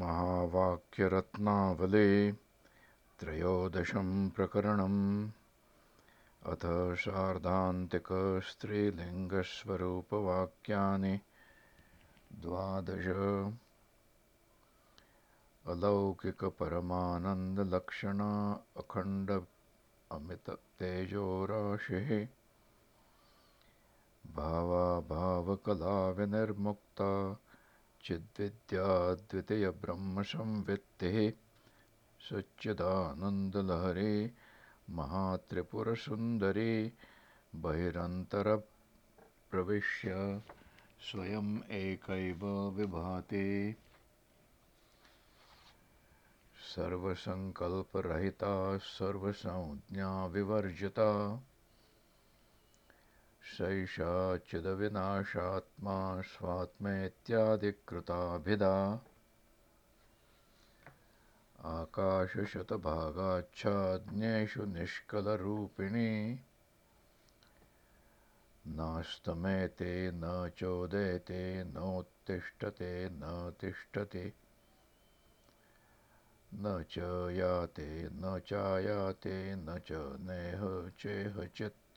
महावाक्यरत्नावले त्रयोदशं प्रकरणम्। अथ शार्दान्तिकस्त्रीलिङ्गस्वरूपवाक्यानि। द्वादश। अलौकिकपरमानन्दलक्षणा अखण्ड अमिततेजोराशिः भावाभावकलाविनिर्मुक्ता चिद्विद्याद्वितीयब्रह्मसंवित्तिः सच्चिदानन्दलहरी महात्रिपुरसुन्दरी बहिरन्तरप्रविश्य स्वयम् एकैव विभाति। सर्वसङ्कल्परहिता सर्वसंज्ञाविवर्जिता सैषा चिदविनाशात्मा स्वात्मेत्यादिकृताभिधा आकाशशतभागाच्छाज्ञेषु निष्कलरूपिणी। नास्तमेते न चोदेते, नोत्तिष्ठते न तिष्ठति न च याते, न चायाते, न च नेह चेहचित्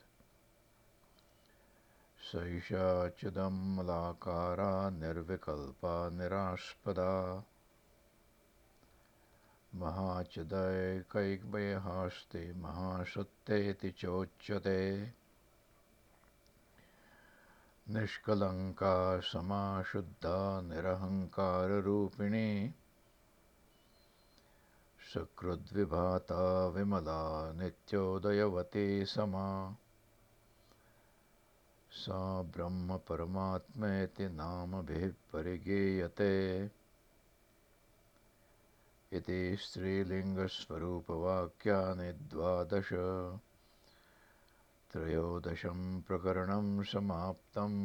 सैषा चिदमलाकारा निर्विकल्पा निरास्पदा। महाचिदैकैकमयहास्ति महासत्येति चोच्यते। निष्कलङ्का समाशुद्धा निरहङ्काररूपिणी। सकृद्विभाता विमला नित्योदयवती समा सा ब्रह्मपरमात्मेति नामभिः परिगीयते इति स्त्रीलिङ्गस्वरूपवाक्यानि द्वादश त्रयोदशं प्रकरणं समाप्तम्